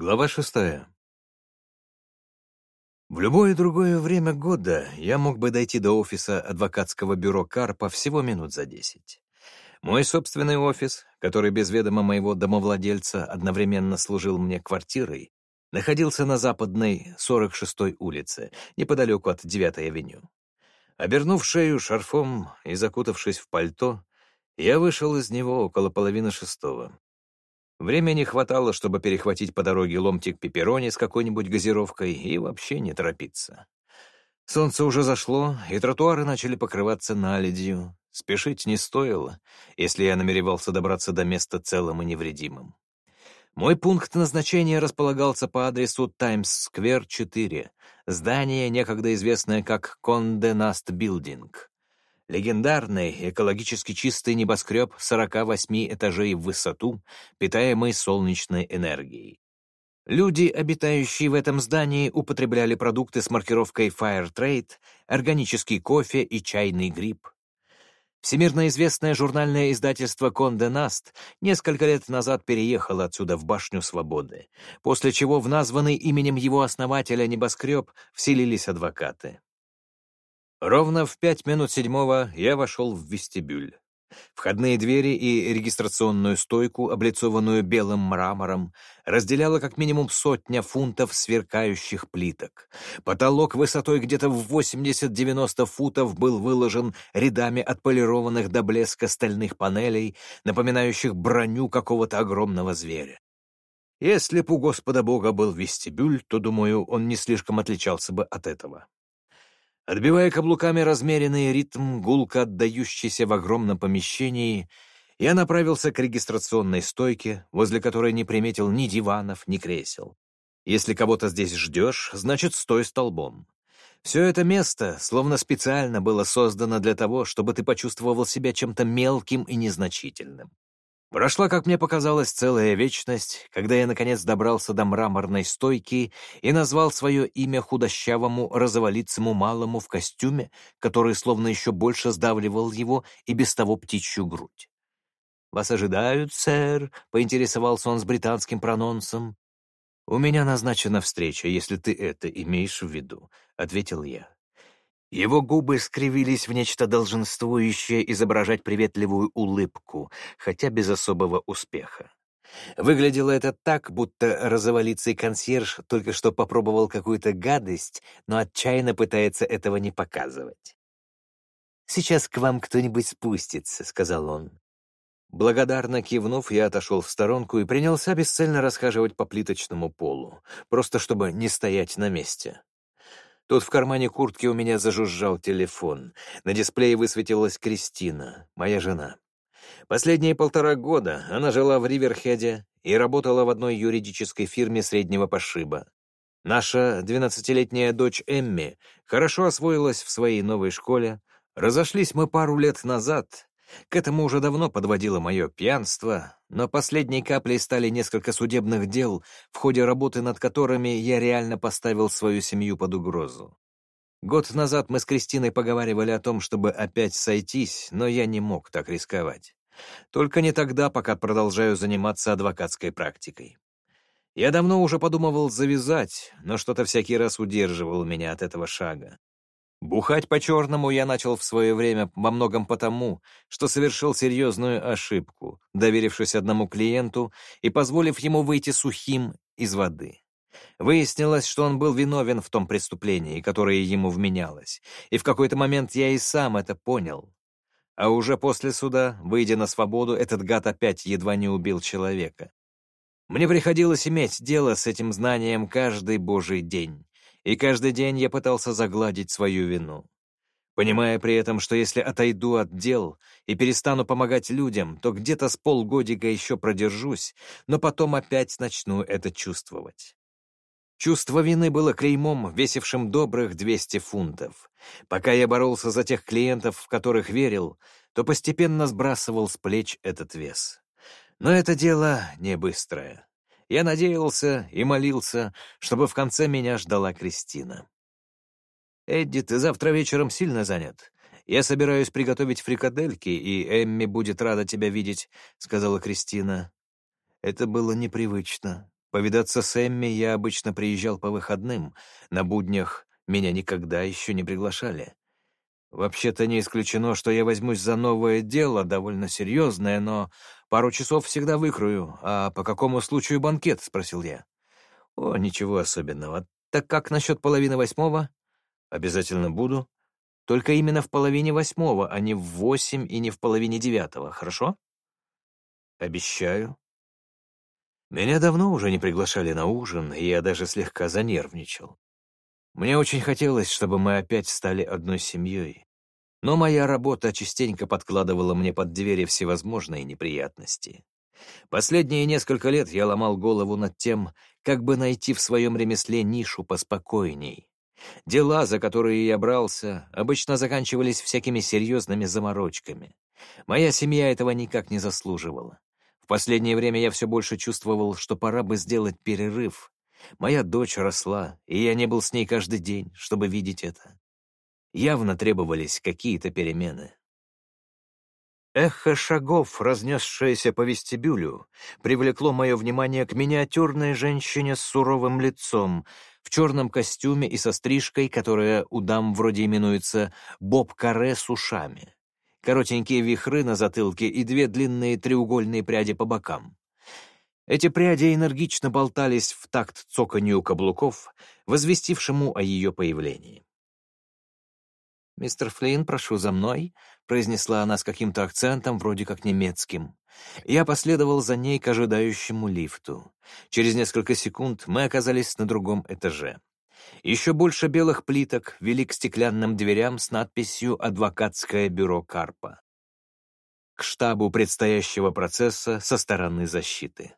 Глава шестая. В любое другое время года я мог бы дойти до офиса адвокатского бюро Карпа всего минут за десять. Мой собственный офис, который без ведома моего домовладельца одновременно служил мне квартирой, находился на западной 46-й улице, неподалеку от 9-й авеню. Обернув шею шарфом и закутавшись в пальто, я вышел из него около половины шестого. Времени хватало, чтобы перехватить по дороге ломтик пепперони с какой-нибудь газировкой и вообще не торопиться. Солнце уже зашло, и тротуары начали покрываться наледью. Спешить не стоило, если я намеревался добраться до места целым и невредимым. Мой пункт назначения располагался по адресу Таймс-сквер, 4, здание, некогда известное как Конде Наст Билдинг. Легендарный экологически чистый небоскреб 48 этажей в высоту, питаемый солнечной энергией. Люди, обитающие в этом здании, употребляли продукты с маркировкой Fairtrade, органический кофе и чайный гриб. Всемирно известное журнальное издательство «Конде Наст» несколько лет назад переехало отсюда в Башню Свободы, после чего в названный именем его основателя небоскреб вселились адвокаты. Ровно в пять минут седьмого я вошел в вестибюль. Входные двери и регистрационную стойку, облицованную белым мрамором, разделяла как минимум сотня фунтов сверкающих плиток. Потолок высотой где-то в 80-90 футов был выложен рядами отполированных до блеска стальных панелей, напоминающих броню какого-то огромного зверя. Если б у Господа Бога был вестибюль, то, думаю, он не слишком отличался бы от этого. Отбивая каблуками размеренный ритм, гулко отдающийся в огромном помещении, я направился к регистрационной стойке, возле которой не приметил ни диванов, ни кресел. Если кого-то здесь ждешь, значит, стой столбом. Все это место словно специально было создано для того, чтобы ты почувствовал себя чем-то мелким и незначительным. Прошла, как мне показалось, целая вечность, когда я, наконец, добрался до мраморной стойки и назвал свое имя худощавому, розоволицему малому в костюме, который словно еще больше сдавливал его и без того птичью грудь. «Вас ожидают, сэр?» — поинтересовался он с британским прононсом. «У меня назначена встреча, если ты это имеешь в виду», — ответил я. Его губы скривились в нечто долженствующее изображать приветливую улыбку, хотя без особого успеха. Выглядело это так, будто розоволицый консьерж только что попробовал какую-то гадость, но отчаянно пытается этого не показывать. «Сейчас к вам кто-нибудь спустится», — сказал он. Благодарно кивнув, я отошел в сторонку и принялся бесцельно расхаживать по плиточному полу, просто чтобы не стоять на месте. Тут в кармане куртки у меня зажужжал телефон. На дисплее высветилась Кристина, моя жена. Последние полтора года она жила в Риверхеде и работала в одной юридической фирме среднего пошиба. Наша двенадцатилетняя дочь Эмми хорошо освоилась в своей новой школе. Разошлись мы пару лет назад, к этому уже давно подводило мое пьянство, но последней каплей стали несколько судебных дел, в ходе работы над которыми я реально поставил свою семью под угрозу. Год назад мы с Кристиной поговаривали о том, чтобы опять сойтись, но я не мог так рисковать. Только не тогда, пока продолжаю заниматься адвокатской практикой. Я давно уже подумывал завязать, но что-то всякий раз удерживало меня от этого шага. Бухать по-черному я начал в свое время во многом потому, что совершил серьезную ошибку, доверившись одному клиенту и позволив ему выйти сухим из воды. Выяснилось, что он был виновен в том преступлении, которое ему вменялось, и в какой-то момент я и сам это понял. А уже после суда, выйдя на свободу, этот гад опять едва не убил человека. Мне приходилось иметь дело с этим знанием каждый божий день и каждый день я пытался загладить свою вину. Понимая при этом, что если отойду от дел и перестану помогать людям, то где-то с полгодика еще продержусь, но потом опять начну это чувствовать. Чувство вины было клеймом, весившим добрых 200 фунтов. Пока я боролся за тех клиентов, в которых верил, то постепенно сбрасывал с плеч этот вес. Но это дело не быстрое. Я надеялся и молился, чтобы в конце меня ждала Кристина. «Эдди, ты завтра вечером сильно занят. Я собираюсь приготовить фрикадельки, и Эмми будет рада тебя видеть», — сказала Кристина. Это было непривычно. Повидаться с Эмми я обычно приезжал по выходным. На буднях меня никогда еще не приглашали. Вообще-то не исключено, что я возьмусь за новое дело, довольно серьезное, но пару часов всегда выкрою. А по какому случаю банкет?» — спросил я. «О, ничего особенного. Так как насчет половины восьмого?» «Обязательно буду. Только именно в половине восьмого, а не в восемь и не в половине девятого, хорошо?» «Обещаю». Меня давно уже не приглашали на ужин, и я даже слегка занервничал. Мне очень хотелось, чтобы мы опять стали одной семьей. Но моя работа частенько подкладывала мне под двери всевозможные неприятности. Последние несколько лет я ломал голову над тем, как бы найти в своем ремесле нишу поспокойней. Дела, за которые я брался, обычно заканчивались всякими серьезными заморочками. Моя семья этого никак не заслуживала. В последнее время я все больше чувствовал, что пора бы сделать перерыв. Моя дочь росла, и я не был с ней каждый день, чтобы видеть это. Явно требовались какие-то перемены. Эхо шагов, разнесшееся по вестибюлю, привлекло мое внимание к миниатюрной женщине с суровым лицом, в черном костюме и со стрижкой, которая у дам вроде именуется «боб-каре с ушами». Коротенькие вихры на затылке и две длинные треугольные пряди по бокам. Эти пряди энергично болтались в такт цоканью каблуков, возвестившему о ее появлении. «Мистер Флинн, прошу за мной», — произнесла она с каким-то акцентом, вроде как немецким. Я последовал за ней к ожидающему лифту. Через несколько секунд мы оказались на другом этаже. Еще больше белых плиток вели к стеклянным дверям с надписью «Адвокатское бюро Карпа» к штабу предстоящего процесса со стороны защиты.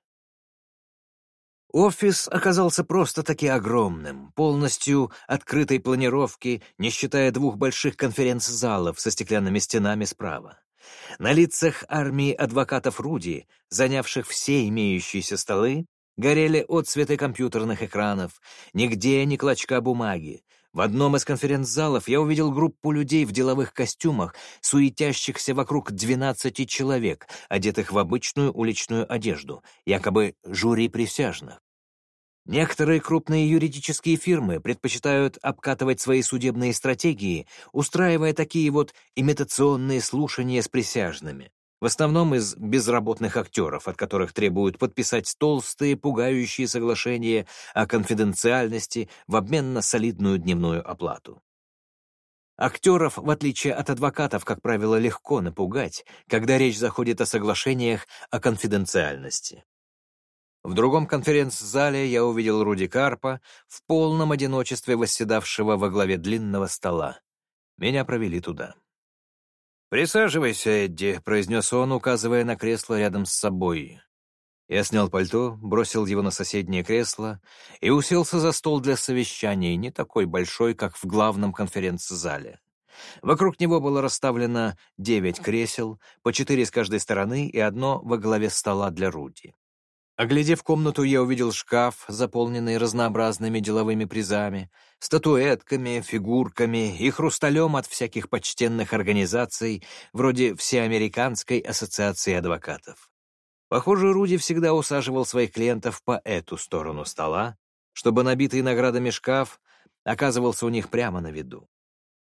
Офис оказался просто-таки огромным, полностью открытой планировки, не считая двух больших конференц-залов со стеклянными стенами справа. На лицах армии адвокатов Руди, занявших все имеющиеся столы, горели отцветы компьютерных экранов, нигде ни клочка бумаги. В одном из конференц-залов я увидел группу людей в деловых костюмах, суетящихся вокруг 12 человек, одетых в обычную уличную одежду, якобы жюри присяжных. Некоторые крупные юридические фирмы предпочитают обкатывать свои судебные стратегии, устраивая такие вот имитационные слушания с присяжными в основном из безработных актеров, от которых требуют подписать толстые, пугающие соглашения о конфиденциальности в обмен на солидную дневную оплату. Актеров, в отличие от адвокатов, как правило, легко напугать, когда речь заходит о соглашениях о конфиденциальности. В другом конференц-зале я увидел Руди Карпа в полном одиночестве восседавшего во главе длинного стола. Меня провели туда. «Присаживайся, Эдди», — произнес он, указывая на кресло рядом с собой. Я снял пальто, бросил его на соседнее кресло и уселся за стол для совещаний, не такой большой, как в главном конференц-зале. Вокруг него было расставлено девять кресел, по четыре с каждой стороны и одно во главе стола для Руди. Оглядев комнату, я увидел шкаф, заполненный разнообразными деловыми призами, статуэтками, фигурками и хрусталем от всяких почтенных организаций, вроде Всеамериканской ассоциации адвокатов. Похоже, Руди всегда усаживал своих клиентов по эту сторону стола, чтобы набитый наградами шкаф оказывался у них прямо на виду.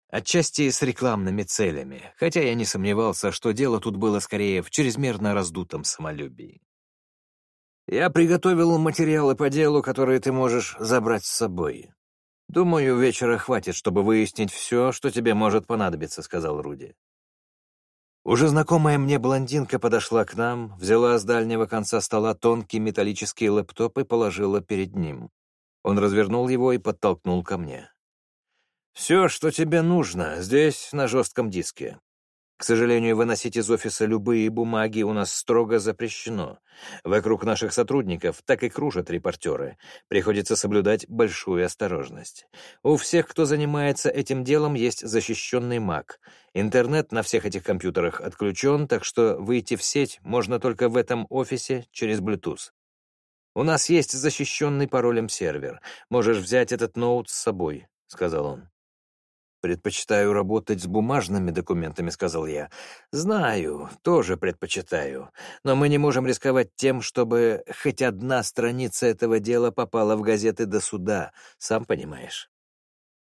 Отчасти с рекламными целями, хотя я не сомневался, что дело тут было скорее в чрезмерно раздутом самолюбии. Я приготовил материалы по делу, которые ты можешь забрать с собой. Думаю, вечера хватит, чтобы выяснить все, что тебе может понадобиться», — сказал Руди. Уже знакомая мне блондинка подошла к нам, взяла с дальнего конца стола тонкий металлический лэптоп и положила перед ним. Он развернул его и подтолкнул ко мне. «Все, что тебе нужно, здесь, на жестком диске. К сожалению, выносить из офиса любые бумаги у нас строго запрещено. Вокруг наших сотрудников так и кружат репортеры. Приходится соблюдать большую осторожность. У всех, кто занимается этим делом, есть защищенный Mac. Интернет на всех этих компьютерах отключен, так что выйти в сеть можно только в этом офисе через Bluetooth. У нас есть защищенный паролем сервер. Можешь взять этот ноут с собой, — сказал он. «Предпочитаю работать с бумажными документами», — сказал я. «Знаю, тоже предпочитаю. Но мы не можем рисковать тем, чтобы хоть одна страница этого дела попала в газеты до суда, сам понимаешь».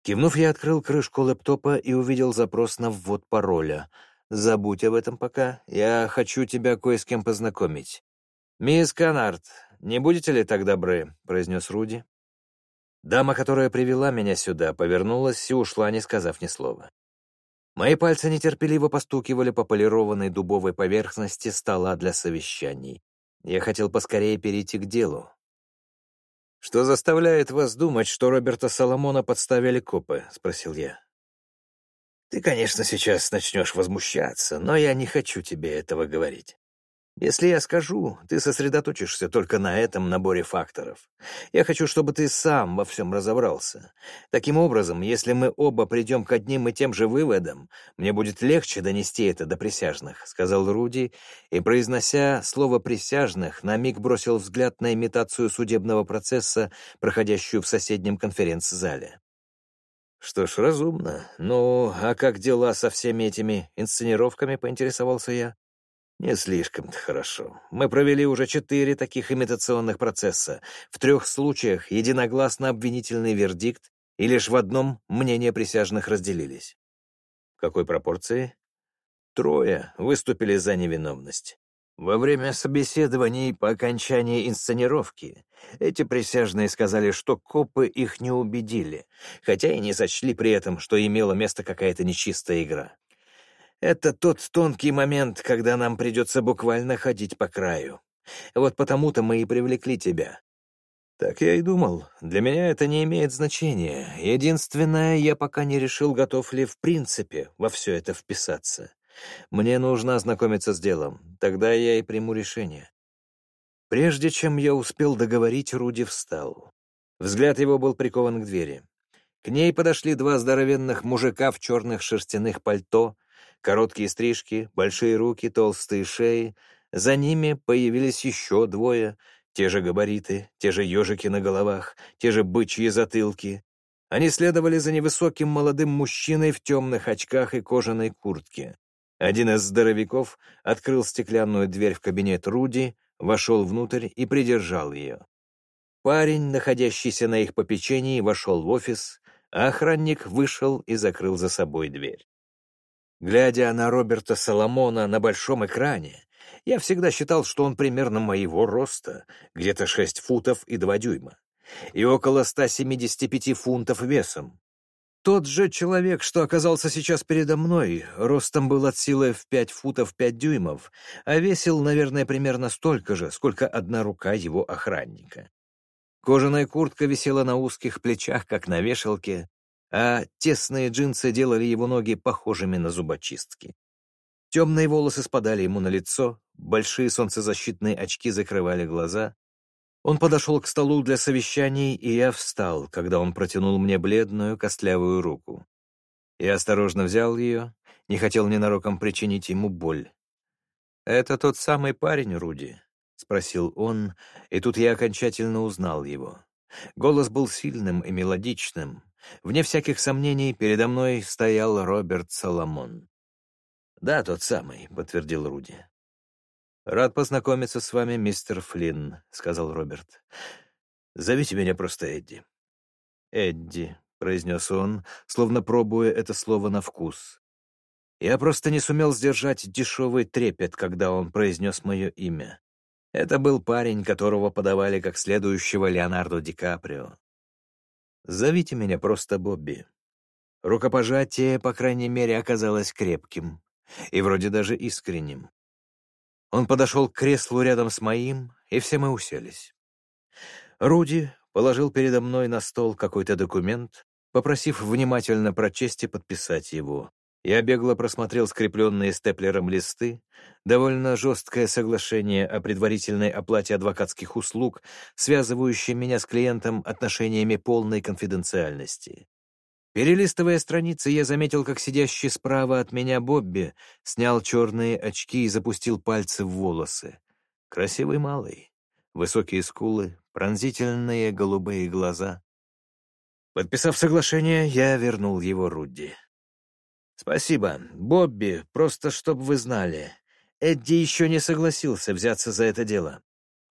Кивнув, я открыл крышку лэптопа и увидел запрос на ввод пароля. «Забудь об этом пока. Я хочу тебя кое с кем познакомить». «Мисс Канард, не будете ли так добры?» — произнес Руди. Дама, которая привела меня сюда, повернулась и ушла, не сказав ни слова. Мои пальцы нетерпеливо постукивали по полированной дубовой поверхности стола для совещаний. Я хотел поскорее перейти к делу. «Что заставляет вас думать, что Роберта Соломона подставили копы?» — спросил я. «Ты, конечно, сейчас начнешь возмущаться, но я не хочу тебе этого говорить. Если я скажу, ты сосредоточишься только на этом наборе факторов. Я хочу, чтобы ты сам во всем разобрался. Таким образом, если мы оба придем к одним и тем же выводам, мне будет легче донести это до присяжных», — сказал Руди, и, произнося слово «присяжных», на миг бросил взгляд на имитацию судебного процесса, проходящую в соседнем конференц-зале. «Что ж, разумно. Ну, а как дела со всеми этими инсценировками?» — поинтересовался я. Не слишком-то хорошо. Мы провели уже четыре таких имитационных процесса. В трех случаях единогласно обвинительный вердикт, и лишь в одном мнения присяжных разделились. В какой пропорции? Трое выступили за невиновность. Во время собеседований по окончании инсценировки эти присяжные сказали, что копы их не убедили, хотя и не сочли при этом, что имела место какая-то нечистая игра. Это тот тонкий момент, когда нам придется буквально ходить по краю. Вот потому-то мы и привлекли тебя. Так я и думал. Для меня это не имеет значения. Единственное, я пока не решил, готов ли в принципе во все это вписаться. Мне нужно ознакомиться с делом. Тогда я и приму решение. Прежде чем я успел договорить, Руди встал. Взгляд его был прикован к двери. К ней подошли два здоровенных мужика в черных шерстяных пальто — Короткие стрижки, большие руки, толстые шеи. За ними появились еще двое. Те же габариты, те же ежики на головах, те же бычьи затылки. Они следовали за невысоким молодым мужчиной в темных очках и кожаной куртке. Один из здоровяков открыл стеклянную дверь в кабинет Руди, вошел внутрь и придержал ее. Парень, находящийся на их попечении, вошел в офис, а охранник вышел и закрыл за собой дверь. Глядя на Роберта Соломона на большом экране, я всегда считал, что он примерно моего роста, где-то 6 футов и 2 дюйма, и около 175 фунтов весом. Тот же человек, что оказался сейчас передо мной, ростом был от силы в 5 футов 5 дюймов, а весил, наверное, примерно столько же, сколько одна рука его охранника. Кожаная куртка висела на узких плечах, как на вешалке, а тесные джинсы делали его ноги похожими на зубочистки. Темные волосы спадали ему на лицо, большие солнцезащитные очки закрывали глаза. Он подошел к столу для совещаний, и я встал, когда он протянул мне бледную, костлявую руку. Я осторожно взял ее, не хотел ненароком причинить ему боль. «Это тот самый парень, Руди?» — спросил он, и тут я окончательно узнал его. Голос был сильным и мелодичным, Вне всяких сомнений, передо мной стоял Роберт Соломон. «Да, тот самый», — подтвердил Руди. «Рад познакомиться с вами, мистер Флинн», — сказал Роберт. «Зовите меня просто Эдди». «Эдди», — произнес он, словно пробуя это слово на вкус. Я просто не сумел сдержать дешевый трепет, когда он произнес мое имя. Это был парень, которого подавали как следующего Леонардо Ди Каприо. Зовите меня просто Бобби. Рукопожатие, по крайней мере, оказалось крепким и вроде даже искренним. Он подошел к креслу рядом с моим, и все мы уселись. Руди положил передо мной на стол какой-то документ, попросив внимательно прочесть и подписать его. Я бегло просмотрел скрепленные степлером листы, довольно жесткое соглашение о предварительной оплате адвокатских услуг, связывающее меня с клиентом отношениями полной конфиденциальности. Перелистывая страницы, я заметил, как сидящий справа от меня Бобби снял черные очки и запустил пальцы в волосы. Красивый малый, высокие скулы, пронзительные голубые глаза. Подписав соглашение, я вернул его Рудди. «Спасибо. Бобби, просто чтобы вы знали. Эдди еще не согласился взяться за это дело.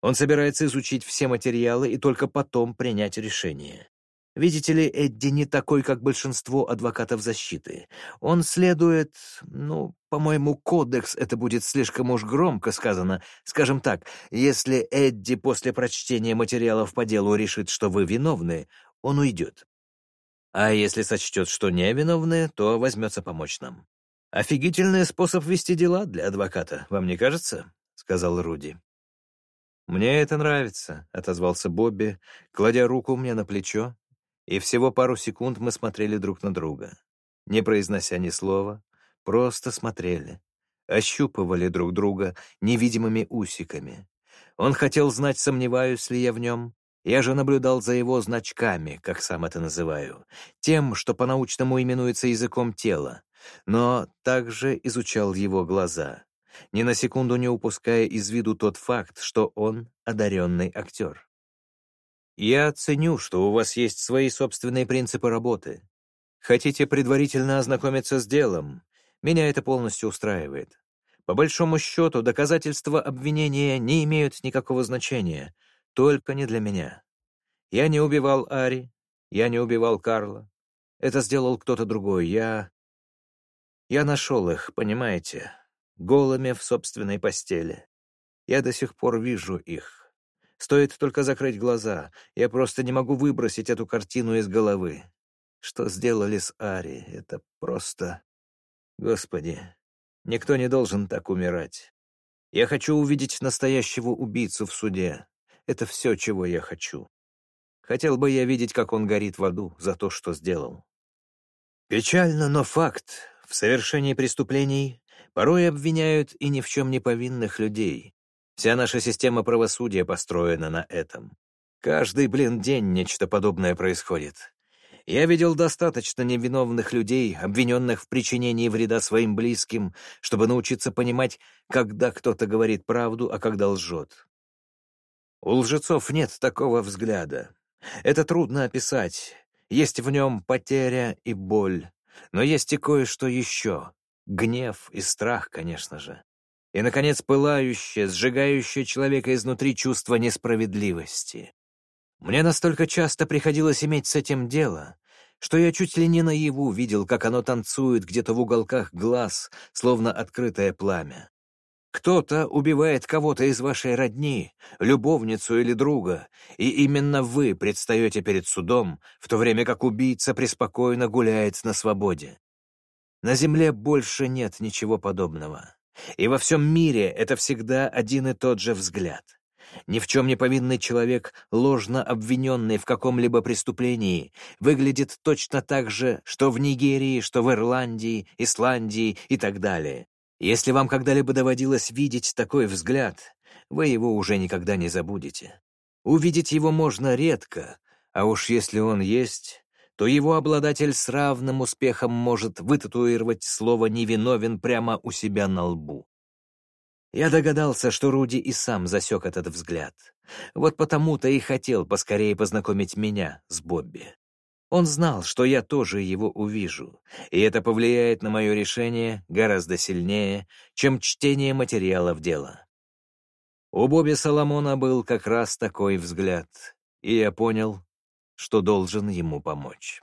Он собирается изучить все материалы и только потом принять решение. Видите ли, Эдди не такой, как большинство адвокатов защиты. Он следует, ну, по-моему, кодекс, это будет слишком уж громко сказано. Скажем так, если Эдди после прочтения материалов по делу решит, что вы виновны, он уйдет. А если сочтет, что не виновны, то возьмется помочь нам. Офигительный способ вести дела для адвоката, вам не кажется? — сказал Руди. «Мне это нравится», — отозвался Бобби, кладя руку мне на плечо и всего пару секунд мы смотрели друг на друга, не произнося ни слова, просто смотрели, ощупывали друг друга невидимыми усиками. Он хотел знать, сомневаюсь ли я в нем. Я же наблюдал за его значками, как сам это называю, тем, что по-научному именуется языком тела, но также изучал его глаза, ни на секунду не упуская из виду тот факт, что он одаренный актер. Я ценю, что у вас есть свои собственные принципы работы. Хотите предварительно ознакомиться с делом? Меня это полностью устраивает. По большому счету, доказательства обвинения не имеют никакого значения, только не для меня. Я не убивал Ари, я не убивал Карла. Это сделал кто-то другой. Я... Я нашел их, понимаете, голыми в собственной постели. Я до сих пор вижу их. Стоит только закрыть глаза. Я просто не могу выбросить эту картину из головы. Что сделали с Ари? Это просто... Господи, никто не должен так умирать. Я хочу увидеть настоящего убийцу в суде. Это все, чего я хочу. Хотел бы я видеть, как он горит в аду за то, что сделал. Печально, но факт. В совершении преступлений порой обвиняют и ни в чем не повинных людей, Вся наша система правосудия построена на этом. Каждый, блин, день нечто подобное происходит. Я видел достаточно невиновных людей, обвиненных в причинении вреда своим близким, чтобы научиться понимать, когда кто-то говорит правду, а когда лжет. У лжецов нет такого взгляда. Это трудно описать. Есть в нем потеря и боль. Но есть и кое-что еще. Гнев и страх, конечно же и, наконец, пылающее, сжигающее человека изнутри чувство несправедливости. Мне настолько часто приходилось иметь с этим дело, что я чуть ли не наяву видел, как оно танцует где-то в уголках глаз, словно открытое пламя. Кто-то убивает кого-то из вашей родни, любовницу или друга, и именно вы предстаете перед судом, в то время как убийца преспокойно гуляет на свободе. На земле больше нет ничего подобного. И во всем мире это всегда один и тот же взгляд. Ни в чем не повинный человек, ложно обвиненный в каком-либо преступлении, выглядит точно так же, что в Нигерии, что в Ирландии, Исландии и так далее. Если вам когда-либо доводилось видеть такой взгляд, вы его уже никогда не забудете. Увидеть его можно редко, а уж если он есть, то его обладатель с равным успехом может вытатуировать слово «невиновен» прямо у себя на лбу. Я догадался, что Руди и сам засек этот взгляд. Вот потому-то и хотел поскорее познакомить меня с Бобби. Он знал, что я тоже его увижу, и это повлияет на мое решение гораздо сильнее, чем чтение материалов дела. У Бобби Соломона был как раз такой взгляд, и я понял, что должен ему помочь.